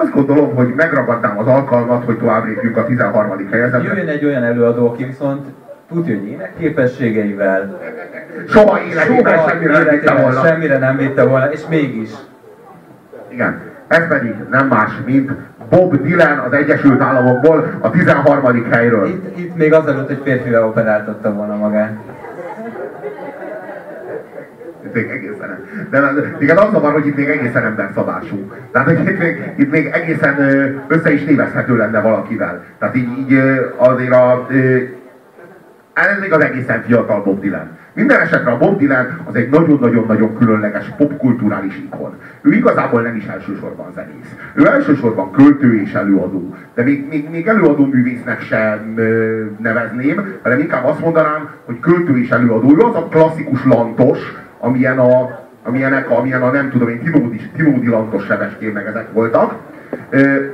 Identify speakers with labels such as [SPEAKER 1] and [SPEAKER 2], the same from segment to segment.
[SPEAKER 1] azt gondolom, hogy megragadnám az alkalmat, hogy tovább lépjünk a 13. helyezetre.
[SPEAKER 2] Jöjjön egy olyan előadó, aki viszont tudja, hogy énekképességeivel
[SPEAKER 1] soha életében soha semmire nem vitte volna.
[SPEAKER 2] Semmire nem vitte volna, és mégis.
[SPEAKER 1] Igen, ez pedig nem más, mint Bob Dylan az Egyesült Államokból a 13. helyről.
[SPEAKER 2] Itt, itt még azelőtt, hogy férfivel operáltatta volna magát.
[SPEAKER 1] De, igen, az zavar, hogy itt még egészen emberszabású. Tehát, hogy itt még, itt még egészen össze is tévezhető lenne valakivel. Tehát így, így azért a... Ez még az egészen fiatal Bob Dylan. Minden esetre a Bob Dylan az egy nagyon-nagyon-nagyon különleges popkulturális ikon. Ő igazából nem is elsősorban zenész. Ő elsősorban költő és előadó. De még, még, még előadó művésznek sem nevezném, hanem inkább azt mondanám, hogy költő és előadó. Ő az a klasszikus lantos, amilyen a, amilyenek, amilyen a nem tudom én, Tinódi, Tinódi lantos sebeskén meg ezek voltak. Ö,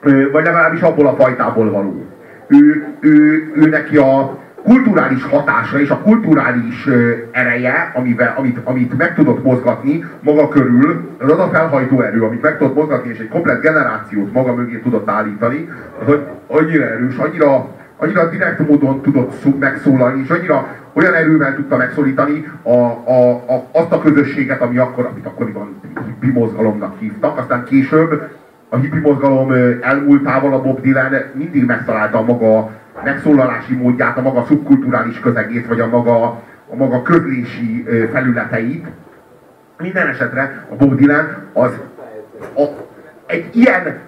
[SPEAKER 1] ö, vagy legalábbis abból a fajtából való. Ő, ő, ő neki a, kulturális hatása és a kulturális ereje, amivel, amit, amit meg tudott mozgatni maga körül, az a felhajtó erő, amit meg tudott mozgatni, és egy komplet generációt maga mögé tudott állítani, az annyira erős, annyira, annyira direkt módon tudott megszólalni, és annyira olyan erővel tudta megszólítani a, a, a, azt a közösséget, ami akkor, amit akkoriban hippi mozgalomnak hívtak, aztán később a hippi mozgalom elmúltával a Bob Dylan mindig megtalálta maga megszólalási módját, a maga szubkulturális közegét, vagy a maga, a maga közlési felületeit. Minden esetre a Bob Dylan az a, egy ilyen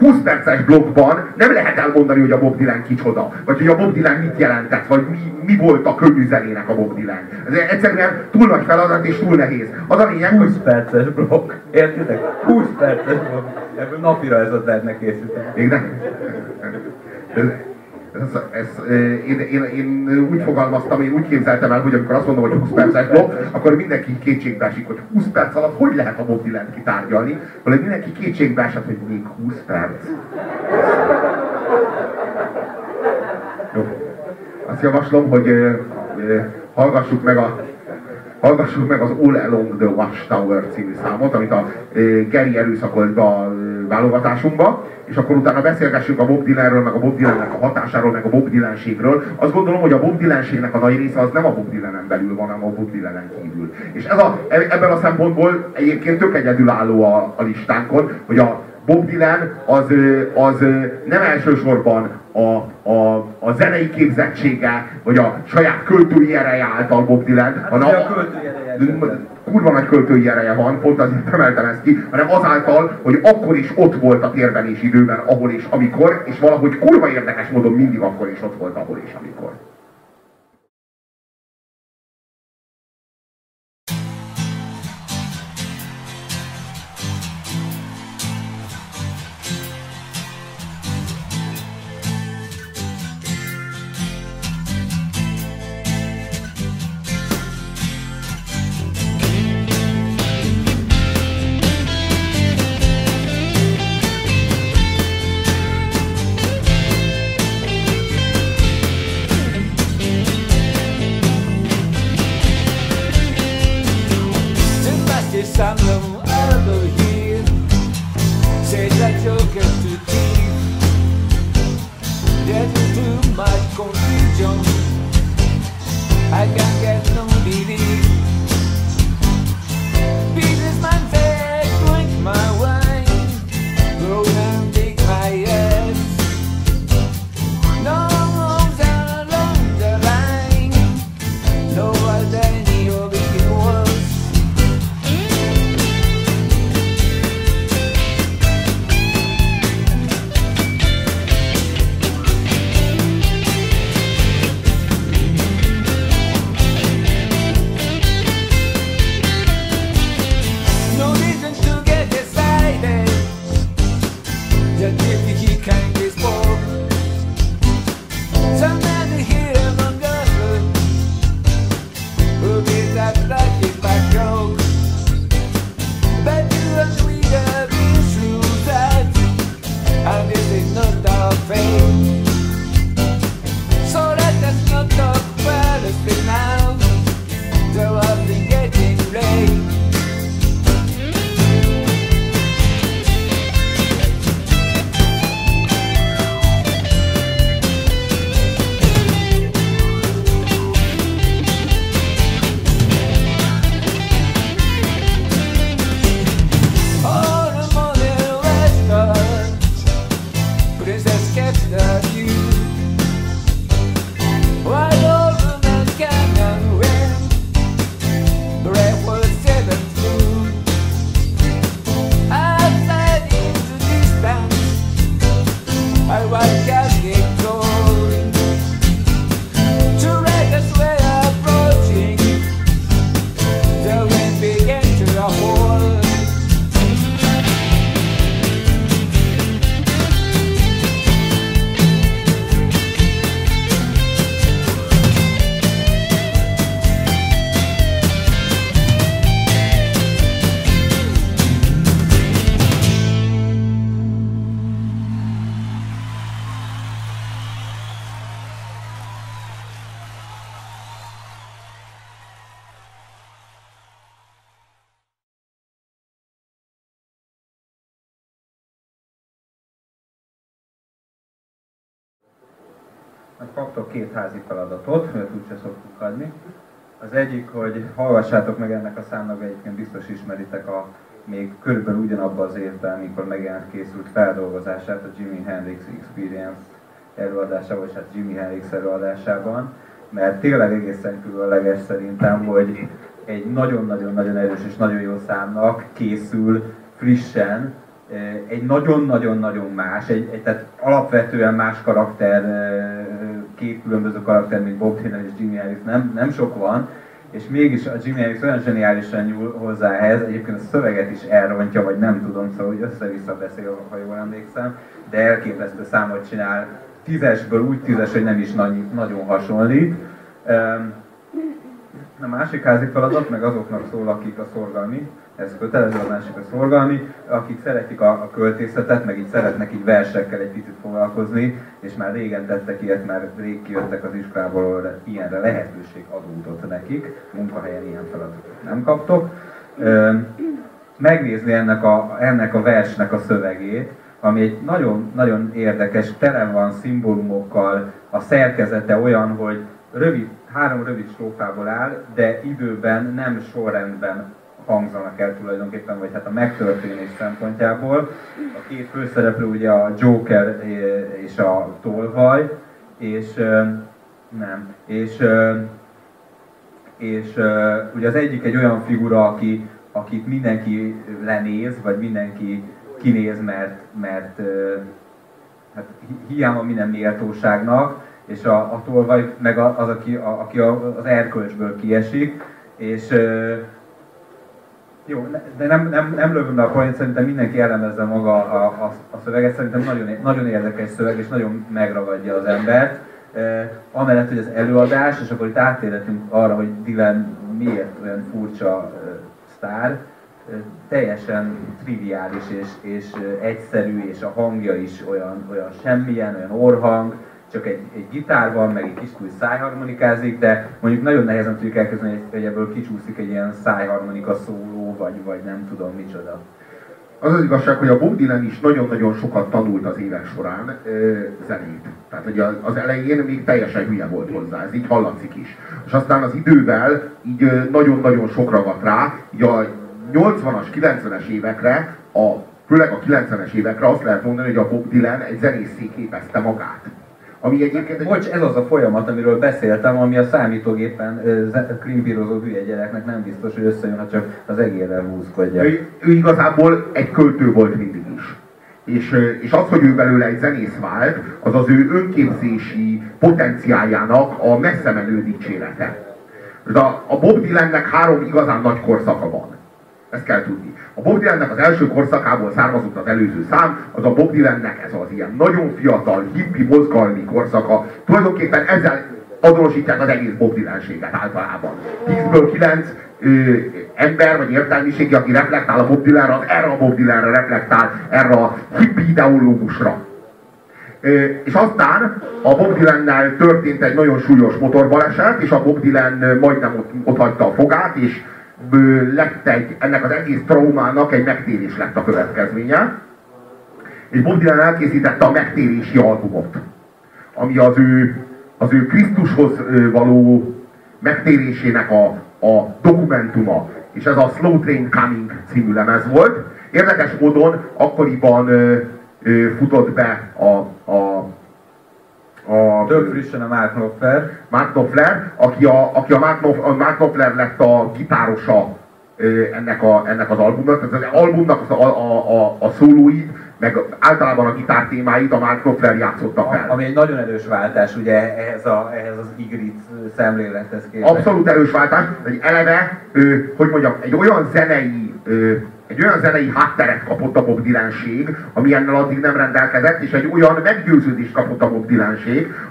[SPEAKER 1] 20 perces blogban nem lehet elmondani, hogy a Bob Dylan kicsoda, vagy hogy a Bob Dylan mit jelentett, vagy mi, mi volt a könnyű zenének a Bob Dylan. Ez egyszerűen túl nagy feladat és túl nehéz. Az a lényeg,
[SPEAKER 2] 20 hogy... perces blog, értitek? 20 perces blog. Ebből napira ez a lehetne készíteni.
[SPEAKER 1] Még nem? Ez, ez, én, én, én, úgy fogalmaztam, én úgy képzeltem el, hogy amikor azt mondom, hogy 20 perces blokk, akkor mindenki kétségbe esik, hogy 20 perc alatt hogy lehet a Bob Dylan kitárgyalni, vagy mindenki kétségbe esett, hogy még 20 perc. Jó. Azt javaslom, hogy hallgassuk meg a hallgassuk meg az All Along the Watchtower című számot, amit a Geri erőszakolt be a válogatásunkba, és akkor utána beszélgessünk a Bob Dylanről, meg a Bob Dylannek a hatásáról, meg a Bob Dylanségről. Azt gondolom, hogy a Bob Dylanségnek a nagy része az nem a Bob Dylanen belül van, hanem a Bob Dylanen kívül. És ez a, ebben a szempontból egyébként tök egyedülálló a, a listánkon, hogy a Bob Dylan az, az nem elsősorban a, a, a zenei képzettsége, vagy a saját költői ereje által Bob Dylan,
[SPEAKER 2] hát, hanem a, a
[SPEAKER 1] kurva nagy költői ereje van, pont azért emeltem ezt ki, hanem azáltal, hogy akkor is ott volt a térben és időben, ahol és amikor, és valahogy kurva érdekes módon mindig akkor is ott volt, ahol és amikor.
[SPEAKER 2] podcast. Két házi feladatot, mert úgyse szoktuk adni. Az egyik, hogy hallgassátok meg ennek a számnak, egyébként biztos ismeritek a még körülbelül ugyanabban az évben, amikor megjelent készült feldolgozását a Jimi Hendrix Experience előadásában, vagy hát Jimi Hendrix előadásában, mert tényleg egészen különleges szerintem, hogy egy nagyon-nagyon-nagyon erős és nagyon jó számnak készül frissen, egy nagyon-nagyon-nagyon más, egy, egy, tehát alapvetően más karakter, két különböző karakter, mint Bob Dylan és Jimi Hendrix, nem, nem sok van, és mégis a Jimi Hendrix olyan zseniálisan nyúl hozzá ehhez, egyébként a szöveget is elrontja, vagy nem tudom, szóval hogy össze-vissza beszél, ha jól emlékszem, de elképesztő számot csinál, tízesből úgy tízes, hogy nem is nagy, nagyon hasonlít. A másik házi feladat meg azoknak szól, akik a szorgalmi, ez kötelező, a másik a szorgalmi, akik szeretik a, a költészetet, meg így szeretnek így versekkel egy picit foglalkozni, és már régen tettek ilyet, már rég kijöttek az iskolából, ilyenre lehetőség adódott nekik, munkahelyen ilyen feladatot nem kaptok. Megnézni ennek a, ennek a versnek a szövegét, ami egy nagyon-nagyon érdekes, tele van szimbólumokkal, a szerkezete olyan, hogy rövid, három rövid strófából áll, de időben nem sorrendben hangzanak el tulajdonképpen, vagy hát a megtörténés szempontjából. A két főszereplő ugye a Joker és a Tolvaj, és nem, és, és ugye az egyik egy olyan figura, aki, akit mindenki lenéz, vagy mindenki kinéz, mert, mert hát hiába minden méltóságnak, és a, a tolvaj meg az, aki, a, aki az erkölcsből kiesik, és jó, de nem, nem, nem lövöm be a point, szerintem mindenki elemezze maga a, a, a szöveget, szerintem nagyon, nagyon érdekes szöveg, és nagyon megragadja az embert. E, amellett, hogy az előadás, és akkor itt átérhetünk arra, hogy Dylan miért olyan furcsa e, sztár, e, teljesen triviális és, és egyszerű, és a hangja is olyan, olyan semmilyen, olyan orhang, csak egy, egy gitár van, meg egy kis túl szájharmonikázik, de mondjuk nagyon nehezen tudjuk elkezdeni, hogy ebből kicsúszik egy ilyen szájharmonika szóló, vagy, vagy nem tudom micsoda.
[SPEAKER 1] Az az igazság, hogy a Bob Dylan is nagyon-nagyon sokat tanult az évek során ö, zenét. Tehát hogy az elején még teljesen hülye volt hozzá, ez így hallatszik is. És aztán az idővel így nagyon-nagyon sok ragadt rá, így a 80-as, 90-es évekre, a, főleg a 90-es évekre azt lehet mondani, hogy a Bob Dylan egy zenészé képezte magát.
[SPEAKER 2] Ami egyébként... Bocs, ez az a folyamat, amiről beszéltem, ami a számítógépen krimpírozó hülye gyereknek nem biztos, hogy összejön, ha csak az egérrel húzkodja.
[SPEAKER 1] Ő, ő igazából egy költő volt mindig is. És, és az, hogy ő belőle egy zenész vált, az az ő önképzési potenciáljának a messze menő dicsérete. A, a Bob Dylannek három igazán nagy korszaka van. Ezt kell tudni. A Bob Dylannek az első korszakából származott az előző szám, az a Bob Dylannek ez az ilyen nagyon fiatal, hippi, mozgalmi korszaka. Tulajdonképpen ezzel azonosítják az egész Bob Dylanséget általában. 10-ből 9 ö, ember vagy értelmiségi, aki reflektál a Bob Dylanra, az erre a Bob Dylanra reflektál, erre a hippi ideológusra. Ö, és aztán a Bob Dylannel történt egy nagyon súlyos motorbaleset, és a Bob Dylan majdnem ott, ott hagyta a fogát, és lett egy, ennek az egész traumának egy megtérés lett a következménye. És Bob Dylan elkészítette a megtérési albumot, ami az ő, az ő Krisztushoz való megtérésének a, a dokumentuma. És ez a Slow Train Coming című lemez volt. Érdekes módon akkoriban ö, ö, futott be a, a
[SPEAKER 2] a, Több frissen a Mark Knopfler.
[SPEAKER 1] Mark Knopfler, aki a, aki a Mark, Knopf, a Mark Knopfler lett a gitárosa ennek, a, ennek az albumnak. Tehát az albumnak a, a, a, a szólóid, meg általában a gitár témáit a Mark Knopfler játszotta fel.
[SPEAKER 2] Ami egy nagyon erős váltás ugye ehhez, a, ehhez az Igrit szemlélethez képest.
[SPEAKER 1] Abszolút erős váltás, hogy eleve, hogy mondjam, egy olyan zenei egy olyan zenei hátteret kapott a Bob ami ennel addig nem rendelkezett, és egy olyan meggyőződést kapott a Bob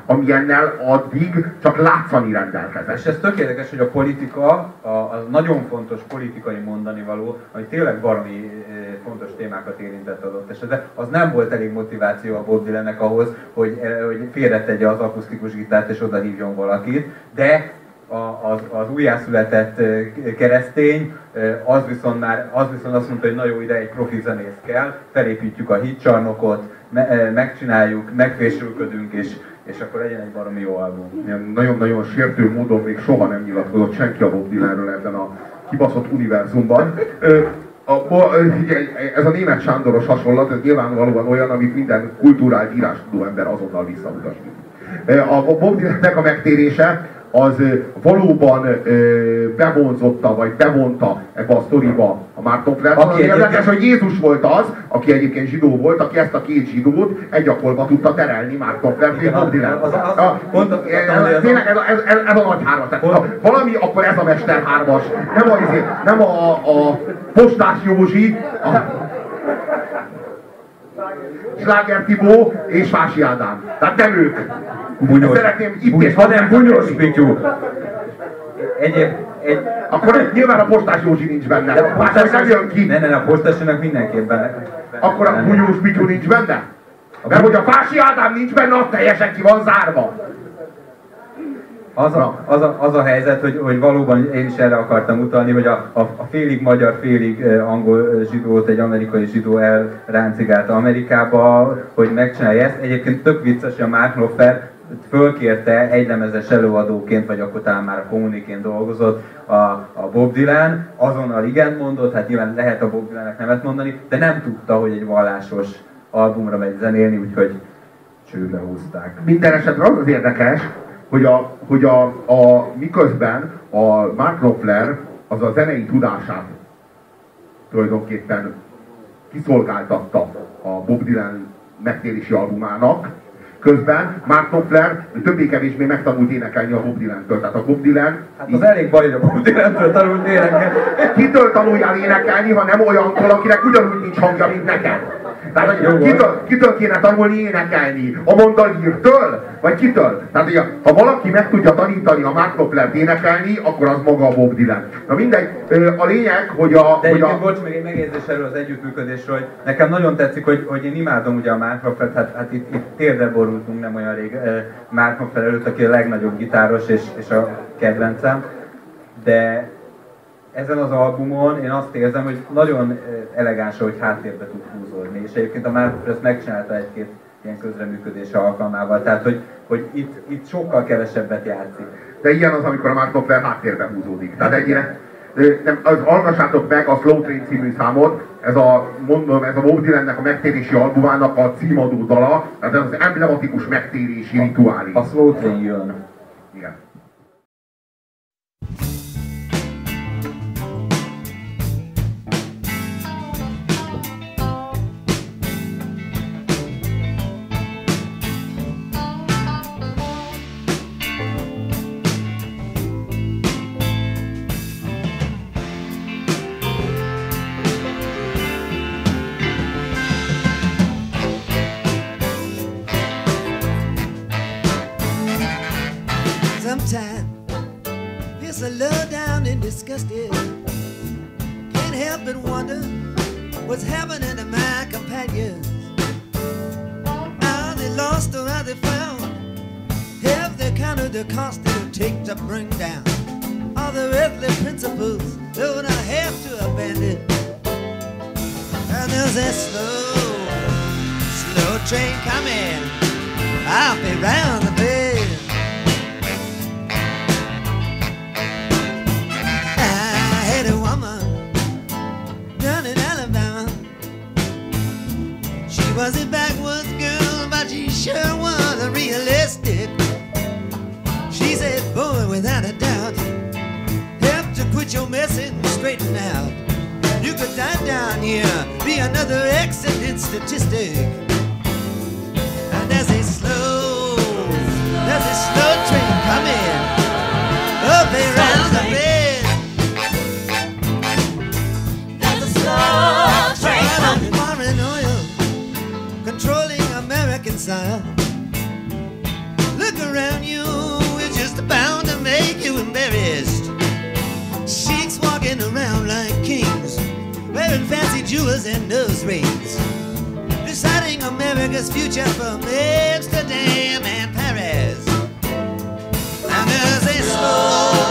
[SPEAKER 1] ami ennel addig csak látszani rendelkezett.
[SPEAKER 2] És ez tökéletes, hogy a politika, a, a nagyon fontos politikai mondani való, ami tényleg valami fontos témákat érintett adott esetben, az nem volt elég motiváció a Bob Dylannek ahhoz, hogy, hogy félretegye az akusztikus gitárt és oda hívjon valakit, de az, az újjászületett keresztény, az viszont már az viszont azt mondta, hogy na ide egy profi zenész kell, felépítjük a hitcsarnokot, me, megcsináljuk, megfésülködünk, és, és akkor legyen egy baromi jó album.
[SPEAKER 1] Nagyon-nagyon sértő módon még soha nem nyilatkozott senki a Bob Dylanről ebben a kibaszott univerzumban. A, a, ez a német Sándoros hasonlat, ez nyilvánvalóan olyan, amit minden kulturált írástudó ember azonnal visszautasít. A Bob Dylannek a megtérése az valóban bevonzotta, vagy bevonta ebbe a sztoriba a Mark Flair. Aki érdekes, hogy Jézus volt az, aki egyébként zsidó volt, aki ezt a két zsidót egy akolba tudta terelni Bob Dylan. Tényleg ez, ez, ez, ez a nagy hármas. Ha valami, akkor ez a Mester hármas. Nem a, nem a, a Postás Józsi, a, Sláger Tibó és Fási Ádám. Tehát nem ők.
[SPEAKER 2] Bunyos. Szeretném itt és hanem bunyos Pityú. Egyéb, egy...
[SPEAKER 1] Akkor nyilván a postás Józsi nincs benne. De a postás nem jön ki.
[SPEAKER 2] Ne, ne, a postásinak mindenképp benne.
[SPEAKER 1] Akkor a bunyós Pityú nincs benne? Mert hogy a Fási Ádám nincs benne, az teljesen ki van zárva.
[SPEAKER 2] Az a, az, a, az a helyzet, hogy, hogy valóban én is erre akartam utalni, hogy a, a, a félig magyar, félig angol zsidót egy amerikai zsidó elráncigálta Amerikába, hogy megcsinálja ezt. Egyébként tök vicces, hogy a Mark Knopfler fölkérte egylemezes előadóként, vagy akkor talán már a kommuniként dolgozott a, a Bob Dylan, azonnal igen mondott, hát nyilván lehet a Bob Dylannek nevet mondani, de nem tudta, hogy egy vallásos albumra megy zenélni, úgyhogy csőbe húzták.
[SPEAKER 1] Minden esetre az az érdekes, hogy, a, hogy a, a, miközben a Mark Knopfler az a zenei tudását tulajdonképpen kiszolgáltatta a Bob Dylan megtérési albumának, Közben Mark Knopfler többé-kevésbé megtanult énekelni a Bob Dylan-től. Tehát a Bob Dylan...
[SPEAKER 2] Hát az elég baj, hogy a Bob Dylan-től tanult énekelni.
[SPEAKER 1] Kitől tanuljál énekelni, ha nem olyantól, akinek ugyanúgy nincs hangja, mint neked? Tehát, hogy kitől, kitől kéne tanulni énekelni? A Mondalírtől? Vagy kitől? Tehát, hogy ha valaki meg tudja tanítani a Mark Knopfler énekelni, akkor az maga a Bob Dylan. Na mindegy, a lényeg, hogy a...
[SPEAKER 2] De
[SPEAKER 1] hogy
[SPEAKER 2] a... bocs, még egy megjegyzés erről az együttműködésről, hogy nekem nagyon tetszik, hogy, hogy én imádom ugye a Mark Knopfler, hát, hát itt, itt térdre borultunk nem olyan rég Mark Knopfler előtt, aki a legnagyobb gitáros és, és a kedvencem, de ezen az albumon én azt érzem, hogy nagyon elegáns, hogy háttérbe tud húzódni, és egyébként a Mark ezt megcsinálta egy-két ilyen közreműködés alkalmával, tehát hogy, hogy itt, itt sokkal kevesebbet játszik.
[SPEAKER 1] De ilyen az, amikor a Mark Knopfler háttérbe húzódik. Tehát ennyire, nem, az, hallgassátok meg a Slow Train című számot, ez a, mondom, ez a Bob Dylannek a megtérési albumának a címadó dala, tehát ez az emblematikus megtérési rituális.
[SPEAKER 2] A Slow Train jön.
[SPEAKER 1] Igen.
[SPEAKER 3] Disgusted. Can't help but wonder what's happening to my companions. Are they lost or are they found? Have they counted the cost it'll take to bring down all the earthly principles that I have to abandon? And there's a slow, slow train coming. I'll be round the bend. Was a backwoods girl, but she sure was realistic. She said, boy, without a doubt, have to quit your messing and straighten out. You could die down here, be another accident statistic. Jewels and nose rings. Deciding America's future from Amsterdam and Paris. And there's a slow,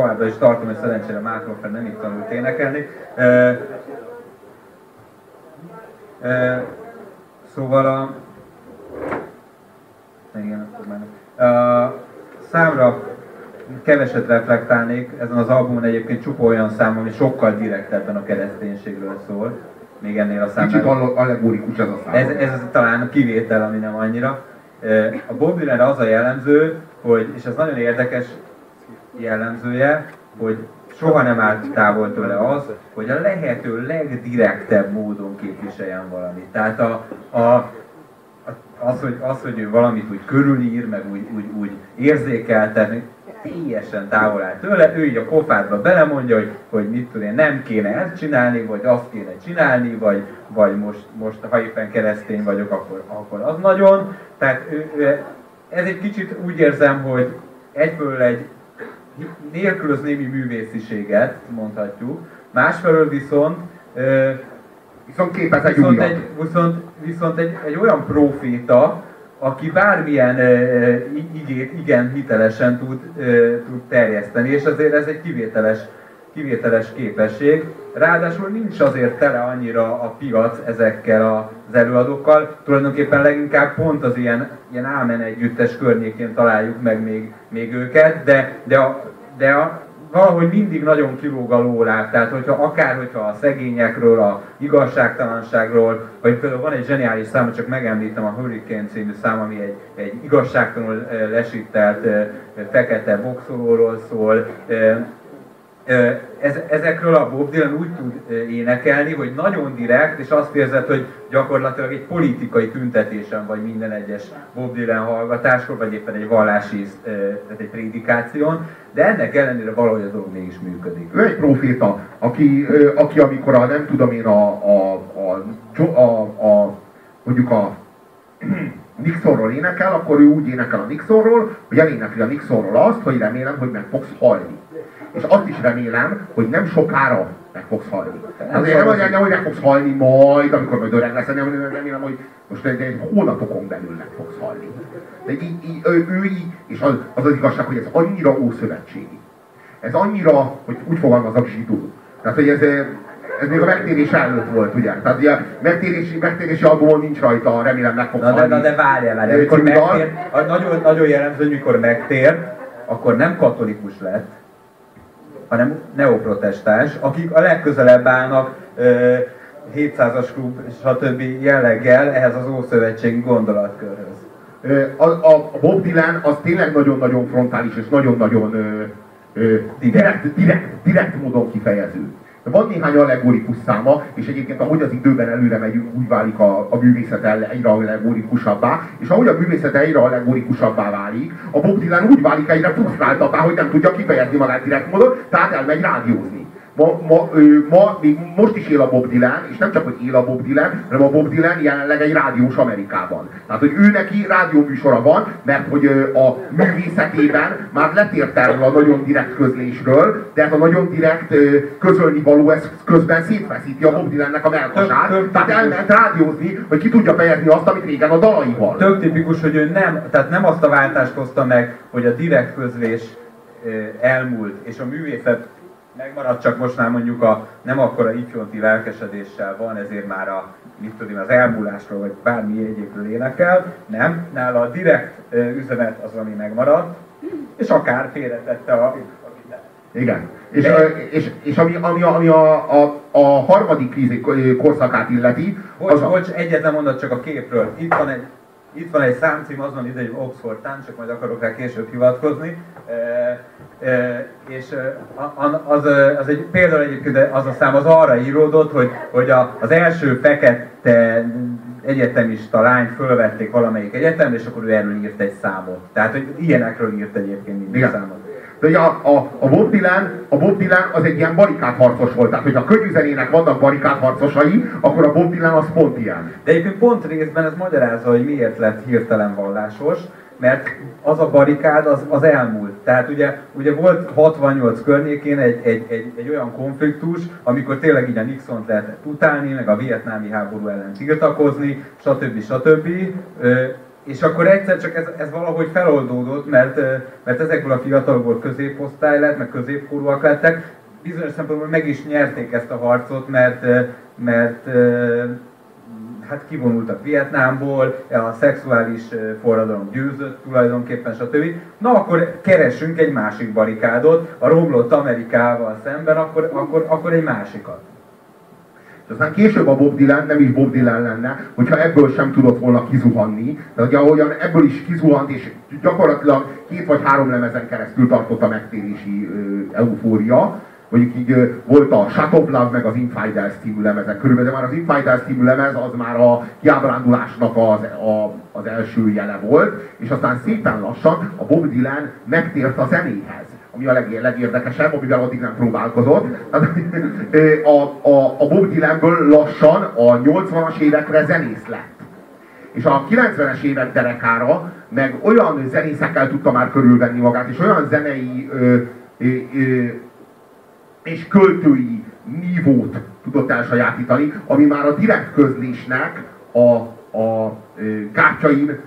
[SPEAKER 2] továbbra is tartom, hogy szerencsére Mákról fel nem itt tanult énekelni. E, e, szóval a... Igen, akkor már. A számra keveset reflektálnék, ezen az albumon egyébként csupa olyan szám, ami sokkal direktebben a kereszténységről szól, még ennél a
[SPEAKER 1] Kicsit
[SPEAKER 2] számnál.
[SPEAKER 1] alle- allegorikus ez a szám.
[SPEAKER 2] Ez, ez talán a kivétel, ami nem annyira. A Bob Dylanre az a jellemző, hogy, és ez nagyon érdekes jellemzője, hogy soha nem állt távol tőle az, hogy a lehető legdirektebb módon képviseljen valamit. Tehát a, a, az, hogy, az, hogy ő valamit úgy körülír, meg úgy, úgy, úgy érzékeltetni, teljesen távol áll tőle, ő így a pofádba belemondja, hogy, hogy mit tudom nem kéne ezt csinálni, vagy azt kéne csinálni, vagy, vagy most, most ha éppen keresztény vagyok, akkor, akkor az nagyon. Tehát ő, ez egy kicsit úgy érzem, hogy egyből egy nélkülöz némi művésziséget, mondhatjuk, másfelől viszont
[SPEAKER 1] Viszont képez egy
[SPEAKER 2] viszont, egy, viszont, viszont egy, egy olyan proféta, aki bármilyen i- igét igen hitelesen tud, ö, tud terjeszteni, és azért ez egy kivételes, kivételes képesség. Ráadásul nincs azért tele annyira a piac ezekkel az előadókkal, tulajdonképpen leginkább pont az ilyen, ilyen ámen együttes környékén találjuk meg még, még őket, de, de, a, de a, valahogy mindig nagyon kilóg a lólát, tehát hogyha akár hogyha a szegényekről, a igazságtalanságról, vagy például van egy zseniális szám, csak megemlítem a Hurricane című szám, ami egy, egy igazságtalanul eh, lesítelt eh, fekete boxolóról szól, eh, ezekről a Bob Dylan úgy tud énekelni, hogy nagyon direkt, és azt érzed, hogy gyakorlatilag egy politikai tüntetésen vagy minden egyes Bob Dylan hallgatáskor, vagy éppen egy vallási, tehát egy prédikáción, de ennek ellenére valahogy a dolog mégis működik.
[SPEAKER 1] Ő egy proféta, aki, aki amikor a, nem tudom én, a, a, a, a, a mondjuk a Nixonról énekel, akkor ő úgy énekel a Nixonról, hogy elénekli a Nixonról azt, hogy remélem, hogy meg fogsz halni. És azt is remélem, hogy nem sokára meg fogsz halni. Azért nem mondja, hogy meg fogsz halni majd, amikor majd öreg lesz, nem remélem, hogy most egy, egy hónapokon belül meg fogsz halni. De így, így, ő, ő így, és az, az az igazság, hogy ez annyira ószövetségi. Ez annyira, hogy úgy fogalmazok zsidó. Tehát, hogy ez, ez még a megtérés előtt volt, ugye? Tehát ugye megtérési, megtérési albumon nincs rajta, remélem meg fog
[SPEAKER 2] Na de, na de várjál, várjál. Amikor megtér, nagyon, nagyon jellemző, mikor megtér, akkor nem katolikus lett, hanem neoprotestáns, akik a legközelebb állnak 700-as klub, stb. jelleggel ehhez az ószövetségi gondolatkörhöz.
[SPEAKER 1] A, a, a Bob Dylan az tényleg nagyon-nagyon frontális és nagyon-nagyon direkt, direkt, direkt módon kifejező. Van néhány allegorikus száma, és egyébként ahogy az időben előre megyünk, úgy válik a, a művészet egyre allegorikusabbá, és ahogy a művészet egyre allegorikusabbá válik, a Bob Dylan úgy válik egyre frusztráltabbá, hogy nem tudja kifejezni magát direkt módon, tehát elmegy rádiózni. Ma, ma, ő, ma, még most is él a Bob Dylan, és nem csak, hogy él a Bob Dylan, hanem a Bob Dylan jelenleg egy rádiós Amerikában. Tehát, hogy ő neki rádióműsora van, mert hogy a művészetében már letért erről a nagyon direkt közlésről, de ez a nagyon direkt közölni való ez közben szétveszíti a Bob Dylannek a melkasát. Tehát elment rádiózni, hogy ki tudja fejezni azt, amit régen a dalaival.
[SPEAKER 2] Tök tipikus, hogy ő nem, tehát nem azt a váltást hozta meg, hogy a direkt közlés elmúlt, és a művészet megmaradt, csak most már mondjuk a nem akkora ifjonti lelkesedéssel van, ezért már a, mit tudom, az elmúlásról, vagy bármi egyébről énekel. Nem, nála a direkt üzenet az, ami megmaradt, és akár félretette a,
[SPEAKER 1] igen. És, De... és, és ami, ami, ami a, a, a harmadik korszakát illeti...
[SPEAKER 2] Bocs, az bocs, egyetlen mondat csak a képről. Itt van egy itt van egy számcím, azon ide, hogy Oxford Tán, csak majd akarok rá később hivatkozni. E, e, és az, az egy például egyébként az a szám az arra íródott, hogy, hogy a, az első fekete egyetemista lányt fölvették valamelyik egyetemre, és akkor ő erről írt egy számot. Tehát, hogy ilyenekről írt egyébként minden számot.
[SPEAKER 1] De ugye a, a, a, Bob Dylan, a Bob Dylan az egy ilyen barikádharcos volt. Tehát, hogy a könnyűzenének vannak barikádharcosai, akkor a Bob Dylan az pont ilyen.
[SPEAKER 2] De egyébként pont részben ez magyarázza, hogy miért lett hirtelen vallásos, mert az a barikád az, az elmúlt. Tehát ugye, ugye volt 68 környékén egy, egy, egy, egy olyan konfliktus, amikor tényleg így a Nixon lehetett utálni, meg a vietnámi háború ellen tiltakozni, stb. stb. És akkor egyszer csak ez, ez valahogy feloldódott, mert, mert ezekből a fiatalokból középosztály lett, meg középkorúak lettek. Bizonyos szempontból meg is nyerték ezt a harcot, mert, mert hát kivonultak Vietnámból, a szexuális forradalom győzött tulajdonképpen, stb. Na akkor keresünk egy másik barikádot, a romlott Amerikával szemben, akkor, akkor, akkor egy másikat.
[SPEAKER 1] Aztán később a Bob Dylan nem is Bob Dylan lenne, hogyha ebből sem tudott volna kizuhanni. De ugye ahogyan ebből is kizuhant, és gyakorlatilag két vagy három lemezen keresztül tartott a megtérési ö, eufória, mondjuk így volt a Shut Up Love, meg az Infidels című lemezek körülbelül, de már az Infidels című lemez az már a kiábrándulásnak az, a, az első jele volt, és aztán szépen lassan a Bob Dylan megtért a zenéhez ami a leg, legérdekesebb, amivel addig nem próbálkozott. A, a, a Bob Dylanből lassan a 80-as évekre zenész lett. És a 90-es évek derekára meg olyan zenészekkel tudta már körülvenni magát, és olyan zenei ö, ö, ö, és költői nívót tudott elsajátítani, ami már a direkt közlésnek a, a kártyain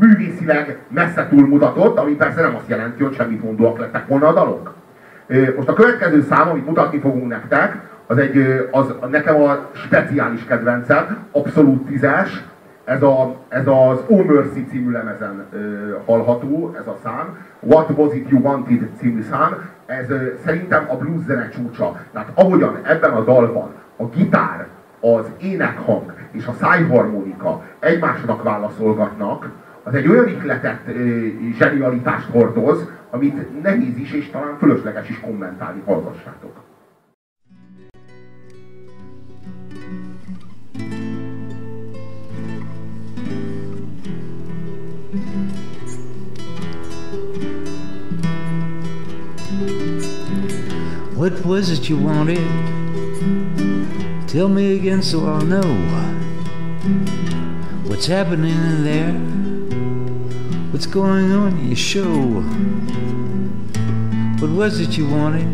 [SPEAKER 1] művészileg messze túlmutatott, ami persze nem azt jelenti, hogy semmit mondóak lettek volna a dalok. Most a következő szám, amit mutatni fogunk nektek, az egy, az nekem a speciális kedvencem, abszolút tízes, ez, a, ez az Oh Mercy című lemezen hallható, ez a szám. What Was It You Wanted című szám, ez szerintem a blues zene csúcsa. Tehát ahogyan ebben a dalban a gitár, az énekhang és a szájharmonika egymásnak válaszolgatnak, az egy olyan ihletet, zsenialitást hordoz, amit nehéz is és talán fölösleges is kommentálni, hallgassátok.
[SPEAKER 4] What was it you wanted? Tell me again so I'll know.
[SPEAKER 3] What's happening in there? What's going on in your show? What was it you wanted?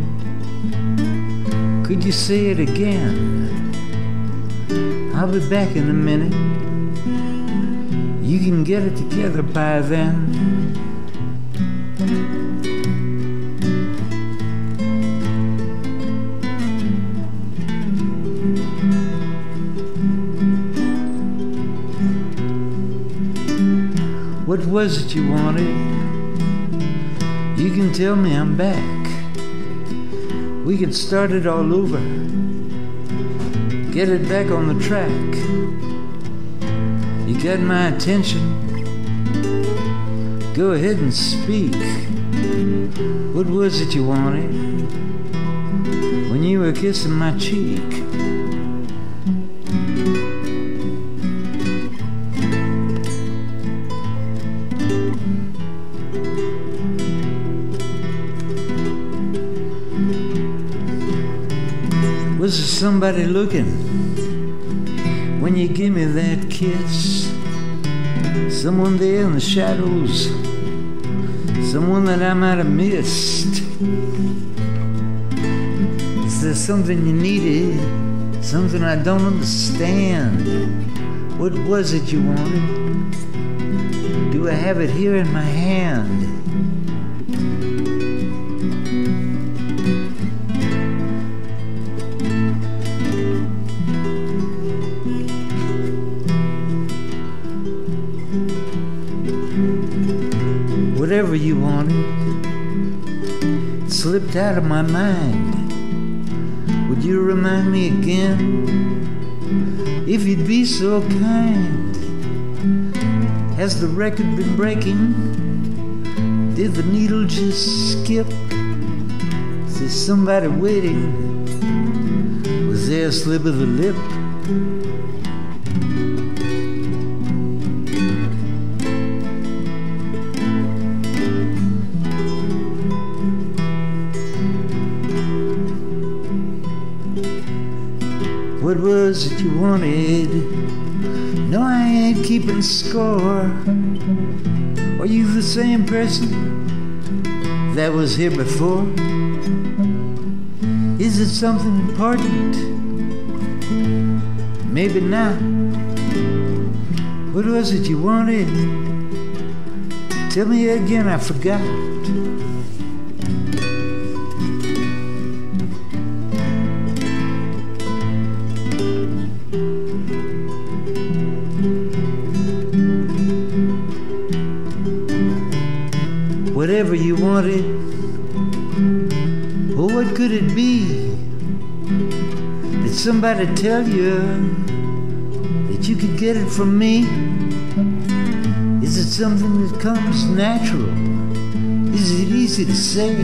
[SPEAKER 3] Could you say it again? I'll be back in a minute. You can get it together by then. What was it you wanted? You can tell me I'm back. We can start it all over. Get it back on the track. You got my attention. Go ahead and speak. What was it you wanted? When you were kissing my cheek. Somebody looking when you give me that kiss? Someone there in the shadows, someone that I might have missed. Is there something you needed? Something I don't understand? What was it you wanted? Do I have it here in my hand? Record been breaking? Did the needle just skip? Is there somebody waiting? Was there a slip of the lip? What was it you wanted? No, I ain't keeping score. Same person that was here before? Is it something important? Maybe not. What was it you wanted? Tell me again, I forgot. Somebody tell you that you could get it from me? Is it something that comes natural? Is it easy to say?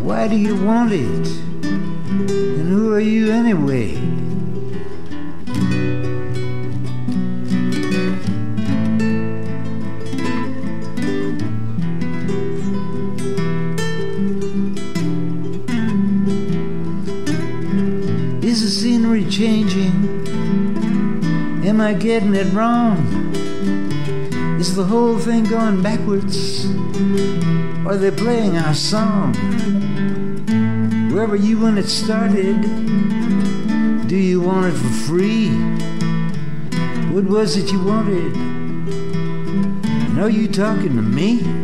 [SPEAKER 3] Why do you want it? Scenery changing? Am I getting it wrong? Is the whole thing going backwards? Are they playing our song? Where were you when it started? Do you want it for free? What was it you wanted? And are you talking to me?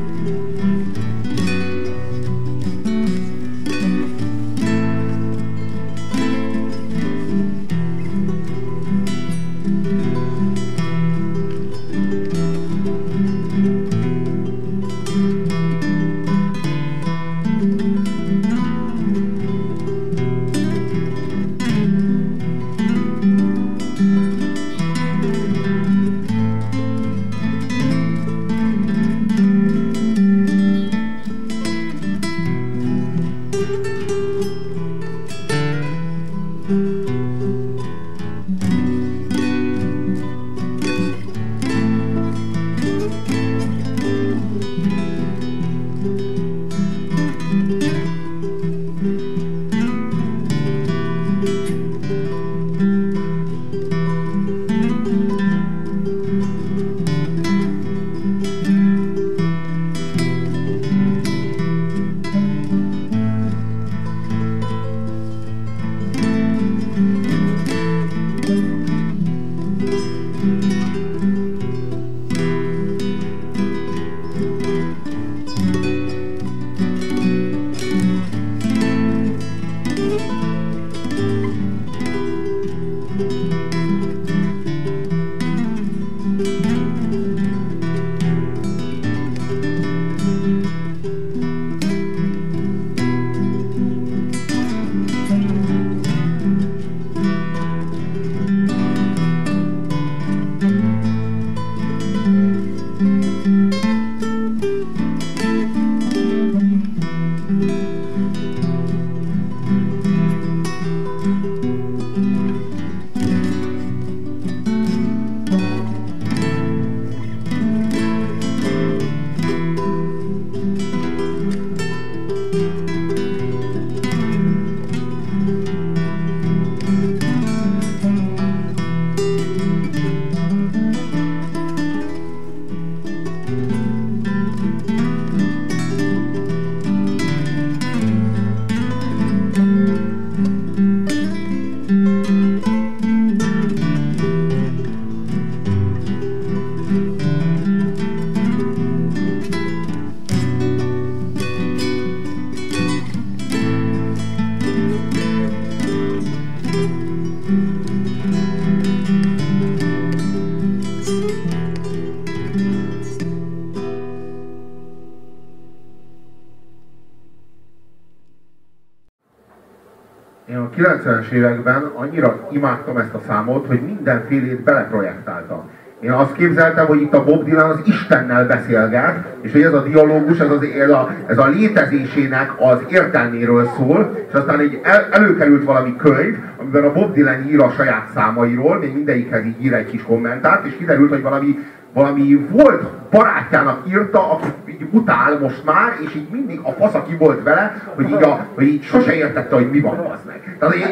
[SPEAKER 1] 90-es években annyira imádtam ezt a számot, hogy mindenfélét beleprojektáltam. Én azt képzeltem, hogy itt a Bob Dylan az Istennel beszélget, és hogy ez a dialógus, ez, az, ez, a, ez a létezésének az értelméről szól, és aztán egy el, előkerült valami könyv, amiben a Bob Dylan ír a saját számairól, még mindegyikhez így ír egy kis kommentárt, és kiderült, hogy valami valami volt barátjának írta, aki így utál most már, és így mindig a fasz, aki volt vele, hogy így, a, hogy így sose értette, hogy mi van az meg. Tehát így, így,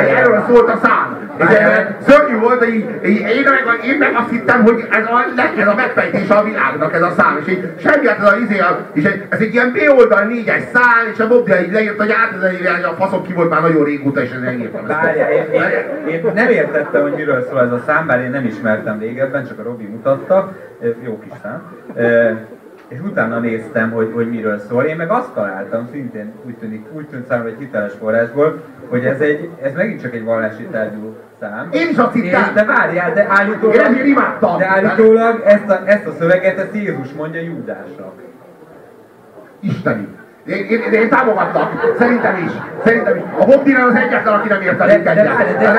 [SPEAKER 1] így, erről szólt a szám. És szörnyű volt, hogy így, így, én, meg, én meg azt hittem, hogy ez a, ez a megfejtés a világnak ez a szám. És így semmi hát ez a izé, és ez egy ilyen B oldal négyes szám, és a Bob így leírt, hogy át ez a faszom ki volt már nagyon régóta, és ez írtam.
[SPEAKER 2] Várjál, én, én, én, nem értettem, hogy miről szól ez a szám, bár én nem ismertem régebben, csak a Robi mutatta, jó kis szám. És utána néztem, hogy, hogy miről szól. Én meg azt találtam, szintén úgy, tűnik, úgy tűnt számomra egy hiteles forrásból, hogy ez, egy, ez megint csak egy vallási tárgyú szám.
[SPEAKER 1] Én is azt hittem.
[SPEAKER 2] De várjál, de állítólag,
[SPEAKER 1] Én imádtam.
[SPEAKER 2] de állítólag ezt, a, ezt a szöveget ezt Jézus mondja Júdásnak.
[SPEAKER 1] Isteni. Én, én, én, én támogatlak, szerintem is, szerintem is. A Bob Dylan az egyetlen, aki nem érte
[SPEAKER 2] De- de
[SPEAKER 1] egyet.
[SPEAKER 2] várj, de-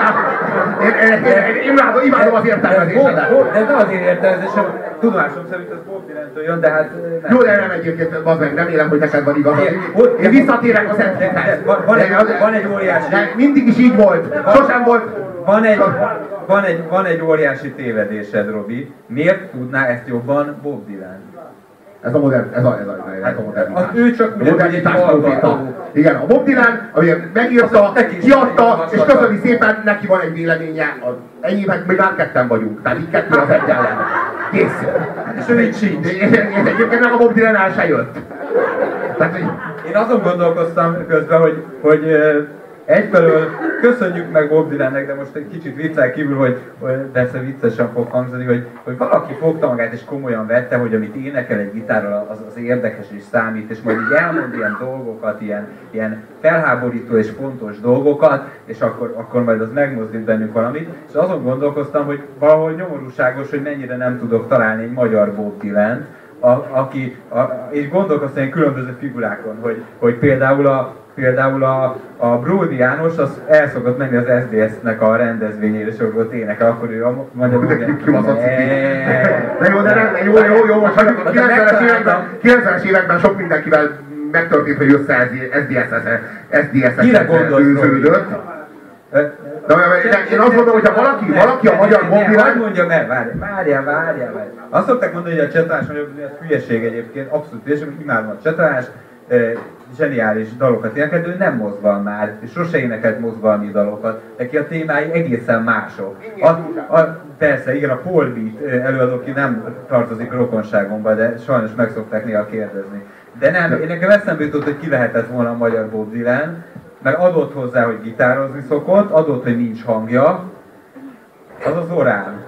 [SPEAKER 1] Én, én, én, én, imádom, imádom az értelmezésedet.
[SPEAKER 2] De nem azért értelmezésem, tudomásom szerint az Bob Dylan-től jön, de hát nem.
[SPEAKER 1] Jó, de nem egyébként, az meg, remélem, hogy neked van igazad.
[SPEAKER 2] Ott-
[SPEAKER 1] Én visszatérek a Szentséghez.
[SPEAKER 2] De- van- van egy- van egy óriási-
[SPEAKER 1] De Mindig is így volt. Sosem volt.
[SPEAKER 2] Van egy, van, egy, van egy óriási tévedésed, Robi. Miért tudná ezt jobban Bob Dylan?
[SPEAKER 1] Ez a modern, ez a, ez a, ez a modernitás.
[SPEAKER 2] Az ő csak
[SPEAKER 1] a modernitás proféta. Igen, a Bob Dylan, ami megírta, kiadta, és köszöni szépen, neki van egy véleménye. Az enyémek még már ketten vagyunk, tehát így kettő az egy ellen. Kész.
[SPEAKER 2] És ő így sincs.
[SPEAKER 1] Egyébként meg a Bob Dylan el se jött. Tehát,
[SPEAKER 2] Én azon gondolkoztam közben, hogy, hogy egyfelől köszönjük meg Bob Dylannek, de most egy kicsit viccel kívül, hogy, persze viccesen fog hangzani, hogy, hogy valaki fogta magát és komolyan vette, hogy amit énekel egy gitárral, az, az érdekes és számít, és majd így elmond ilyen dolgokat, ilyen, ilyen felháborító és fontos dolgokat, és akkor, akkor majd az megmozdít bennünk valamit. És azon gondolkoztam, hogy valahol nyomorúságos, hogy mennyire nem tudok találni egy magyar Bob Dylan-t, a, aki, a, és gondolkoztam különböző figurákon, hogy, hogy például a, például a, a Bródi János az el szokott menni az SDS-nek a rendezvényére, és akkor ott énekel, akkor ő a magyar
[SPEAKER 1] de ki- az. De jó, de jó, jó, jó, most hagyjuk, a
[SPEAKER 2] De
[SPEAKER 1] 90-es
[SPEAKER 2] megtaláltam.
[SPEAKER 1] években, 90-es években sok mindenkivel megtörtént, hogy össze SZDSZ-es
[SPEAKER 2] Kire gondolsz,
[SPEAKER 1] De, de én azt mondom, hogy ha valaki, valaki a magyar Dylan,
[SPEAKER 2] Hadd mondjam el, várjál, várjál, várjál, várjál. Azt szokták mondani, hogy a csetálás magyar ez hülyeség egyébként, abszolút hülyeség, imádom a csetálás, zseniális dalokat énekel, ő nem mozgal már, és sose énekelt mozgalmi dalokat. Neki a témái egészen mások. A, a, persze, igen, a Paul Beat előadó, aki nem tartozik rokonságomba, de sajnos meg szokták néha kérdezni. De nem, én nekem eszembe jutott, hogy ki lehetett volna a magyar Bob Dylan, mert adott hozzá, hogy gitározni szokott, adott, hogy nincs hangja, az az orán.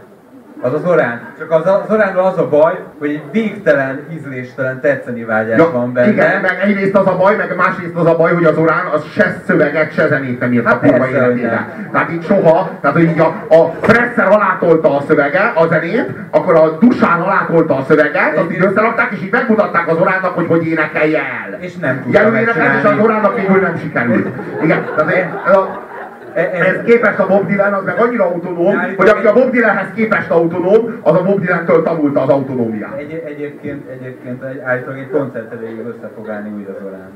[SPEAKER 2] Az az orán. Csak az, az oránról az a baj, hogy egy végtelen, ízléstelen tetszeni vágyás
[SPEAKER 1] Ja,
[SPEAKER 2] van benne.
[SPEAKER 1] igen, meg egyrészt az a baj, meg másrészt az a baj, hogy az Orán az se szöveget, se zenét nem írt
[SPEAKER 2] Hát
[SPEAKER 1] a kurva életében. Tehát így soha, tehát hogy így a, a Presser alátolta a szövege, a zenét, akkor a Dusán alátolta a szöveget, azt így összerakták, és így megmutatták az Oránnak, hogy hogy énekelje el.
[SPEAKER 2] És nem tudta
[SPEAKER 1] Igen, ő énekelt, és az
[SPEAKER 2] megcsinálni.
[SPEAKER 1] Oránnak végül nem sikerült. Igen, tehát a, ez képest a Bob Dylan, az meg annyira autonóm, hogy aki a Bob Dylanhez képest autonóm, az a Bob Dylan-től tanulta az autonómiát.
[SPEAKER 2] Egy, egyébként, egyébként egy, állítólag egy koncert elejéig össze fog állni úgy az orán.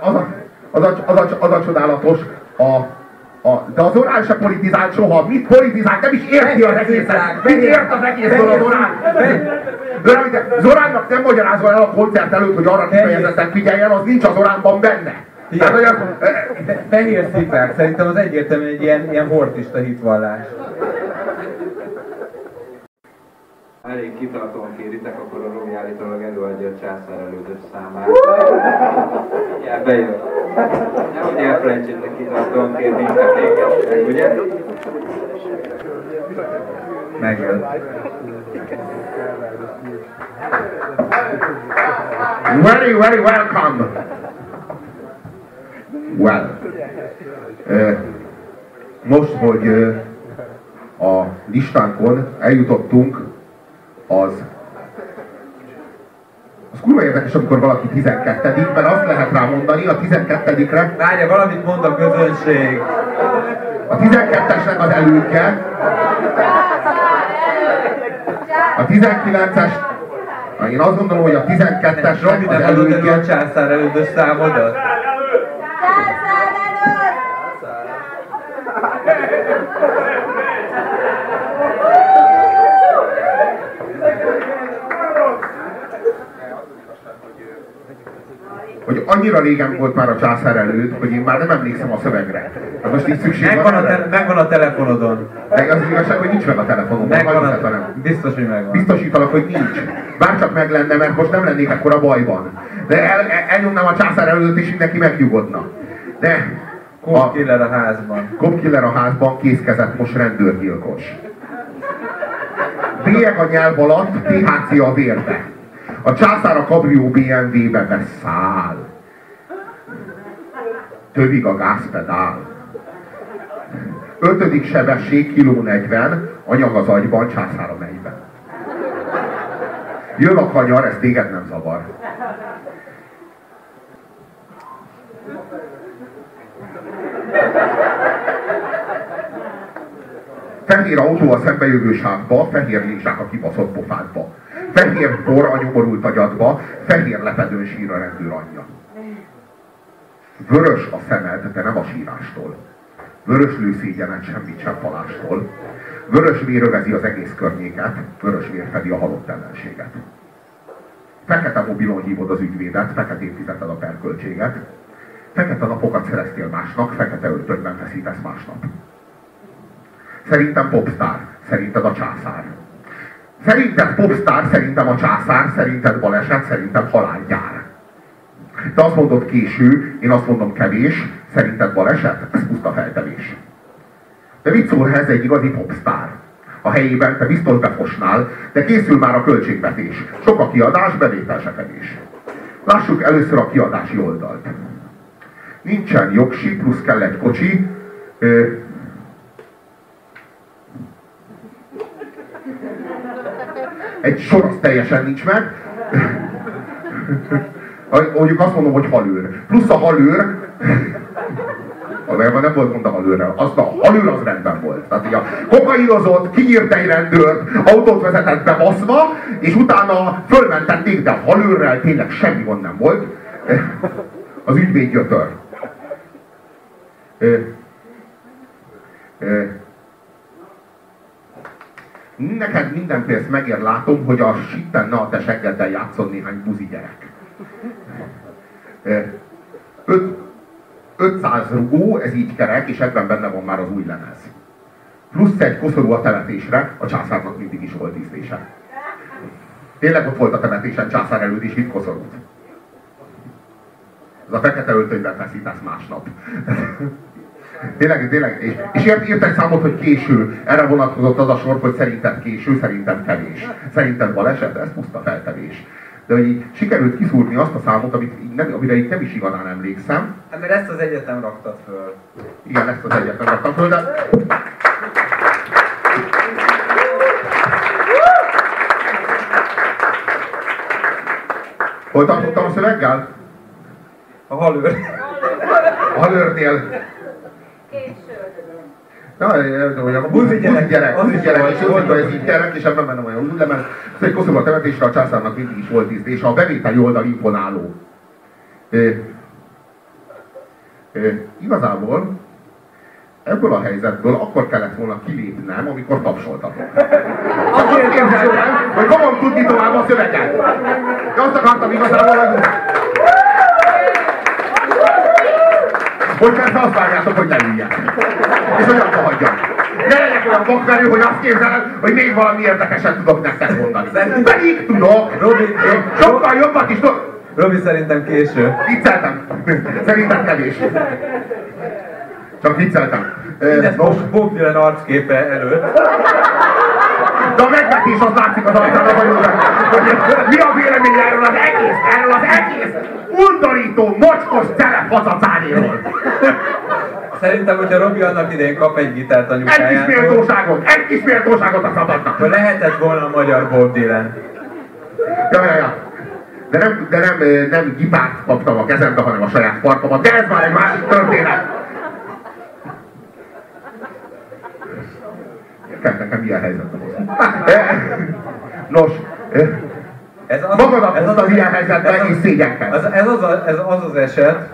[SPEAKER 1] az a, az a, az a, az a csodálatos, a, a, de az Orán se politizált soha. Mit politizált? Nem is érti az egészet. Mit ért az egészről az Orán? De amit Zoránnak nem magyarázol el a koncert előtt, hogy arra kifejezetten figyeljen, az nincs az Oránban benne. Tehát, hogy az,
[SPEAKER 2] Fe- Fehér szikák, szerintem az egyértelműen egy ilyen, ilyen hortista hitvallás. Elég kitartóan kéritek, akkor a Robi állítólag előadja a császár elődös számát. Ja, bejön. Nehogy elfelejtsétek kitartóan kérni téged, ugye? Megjött.
[SPEAKER 1] Very, very welcome. Well. eh, Most, hogy eh, a listánkon eljutottunk az Az kurva érdekes, amikor valaki 12 mert azt lehet rá mondani a 12-re,
[SPEAKER 2] Várja, valamit mond a közönség.
[SPEAKER 1] a 12-esnek az elődje, a 19-es, Na, én azt gondolom, hogy a 12-esnek
[SPEAKER 2] Robi, nem adod elő a császár elődös számodat?
[SPEAKER 1] hogy annyira régen volt már a császár előtt, hogy én már nem emlékszem a szövegre. Hát most így szükség
[SPEAKER 2] Megvan a,
[SPEAKER 1] erre?
[SPEAKER 2] te, megvan a telefonodon.
[SPEAKER 1] De az igazság, hogy nincs meg a telefonom.
[SPEAKER 2] Megvan
[SPEAKER 1] Megvan
[SPEAKER 2] a,
[SPEAKER 1] nem.
[SPEAKER 2] biztos, hogy megvan.
[SPEAKER 1] Biztosítalak, hogy nincs. Bárcsak meg lenne, mert most nem lennék ekkora bajban. De el, el, elnyomnám a császár előtt, és mindenki megnyugodna. De a
[SPEAKER 2] Kód killer a házban.
[SPEAKER 1] Kopkiller a házban készkezett most rendőrgyilkos. Bélyeg a nyelv alatt, THC a vérbe. A császár a kabrió BMW-be beszáll. Tövig a gázpedál. Ötödik sebesség, kiló 40, anyag az agyban, császár a mennyben. Jön a kanyar, ez téged nem zavar. Fehér autó a szembejövő sávba, fehér lézsák a kibaszott pofádba. Fehér bor a nyomorult agyadba, fehér lepedőn sír a rendőr anyja. Vörös a szemed, de nem a sírástól. Vörös lőszégyenet semmit sem palástól. Vörös vér övezi az egész környéket, vörös vér fedi a halott ellenséget. Fekete mobilon hívod az ügyvédet, feketén fizeted a perköltséget. Fekete napokat szereztél másnak, fekete öltönyben feszítesz másnap. Szerintem popstar, szerinted a császár. Szerinted popstar, szerintem a császár, szerinted baleset, szerintem halálgyár. Te azt mondod késő, én azt mondom kevés, szerinted baleset, ez puszta feltevés. De mit szól ez egy igazi popstar? A helyében te biztos befosnál, de készül már a költségvetés. Sok a kiadás, bevétel se kevés. Lássuk először a kiadási oldalt. Nincsen jogsi, plusz kell egy kocsi, ö, egy sor az teljesen nincs meg. Mondjuk azt mondom, hogy halőr. Plusz a halőr, Valójában nem volt gond a halőrrel. Az a halőr az rendben volt. Tehát így a kokainozott, kinyírt egy rendőrt, autót vezetett be és utána fölmentették, de a halőrrel tényleg semmi gond nem volt. Az ügyvéd gyötör. Neked minden pénzt megér, látom, hogy a sitten ne a te seggeddel játszon néhány buzi gyerek. Öt, 500 rugó, ez így kerek, és ebben benne van már az új lemez. Plusz egy koszorú a temetésre, a császárnak mindig is volt ízlése. Tényleg ott volt a temetésen császár előtt is vitt koszorút. Ez a fekete öltönyben feszítesz másnap. Tényleg, tényleg. És, és ért, ért egy számot, hogy késő. Erre vonatkozott az a sor, hogy szerinted késő, szerintem kevés. Szerinted baleset, ez puszta feltevés. De hogy így sikerült kiszúrni azt a számot, amit így nem, amire így nem is igazán emlékszem.
[SPEAKER 2] Hát mert ezt az egyetem raktad föl.
[SPEAKER 1] Igen, ezt az egyetlen raktam föl, de... Hol tartottam a szöveggel?
[SPEAKER 2] A halőr.
[SPEAKER 1] A halőrnél. Na, hogy a buzi gyerek,
[SPEAKER 2] az is
[SPEAKER 1] gyerek, és az,
[SPEAKER 2] volt.
[SPEAKER 1] ez így gyerek, és ebben benne van úgy lemez. Ez egy koszorú a temetésre, a császárnak mindig is volt íz, és a bevételi oldal imponáló. Ö, igazából ebből a helyzetből akkor kellett volna kilépnem, amikor tapsoltatok. Akkor képzeltem, hogy fogom tudni tovább a szöveget. De azt akartam igazából, hogy... Hogy persze azt várjátok, hogy ne üljek. És hogy abba hagyjam. Ne legyek olyan vakverő, hogy azt képzelem, hogy még valami érdekeset tudok nektek mondani. Pedig tudok.
[SPEAKER 2] Robi,
[SPEAKER 1] Sokkal jobbat is tudok.
[SPEAKER 2] Robi szerintem késő.
[SPEAKER 1] Vicceltem. Szerintem kevés. Csak vicceltem. Ö,
[SPEAKER 2] Mindez
[SPEAKER 1] Nos,
[SPEAKER 2] Bob, Dylan arcképе előtt.
[SPEAKER 1] De a megvetés az látszik az ajtán a vagyonban, hogy mi a vélemény erről az egész, erről az egész undorító, mocskos telephazacáréról.
[SPEAKER 2] Szerintem, hogyha Robi annak idején kap egy gitárt
[SPEAKER 1] Egy kis
[SPEAKER 2] anyukájától,
[SPEAKER 1] méltóságot, egy kis méltóságot a szabadnak.
[SPEAKER 2] lehetett volna a magyar Bob Dylan.
[SPEAKER 1] Ja, ja, ja. de nem, de nem, nem gipárt kaptam a kezembe, hanem a saját farkamat. De ez már egy másik történet. Nekem, nekem ilyen helyzet Nos, ez az, magadat ez az, az, ilyen helyzetben ez, és szégyenkel.
[SPEAKER 2] Ez, ez, az, ez az az eset,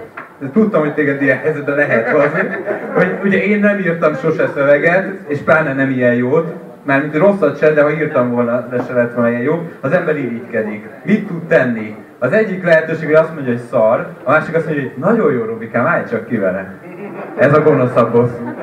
[SPEAKER 2] tudtam, hogy téged ilyen helyzetben lehet hozni, hogy ugye én nem írtam sose szöveget, és pláne nem ilyen jót, mármint rosszat se, de ha írtam volna, de se lett volna ilyen jó, az ember irigykedik. Mit tud tenni? Az egyik lehetőség, hogy azt mondja, hogy szar, a másik azt mondja, hogy nagyon jó Rubikám, állj csak ki vele. Ez a gonoszabb bosszú.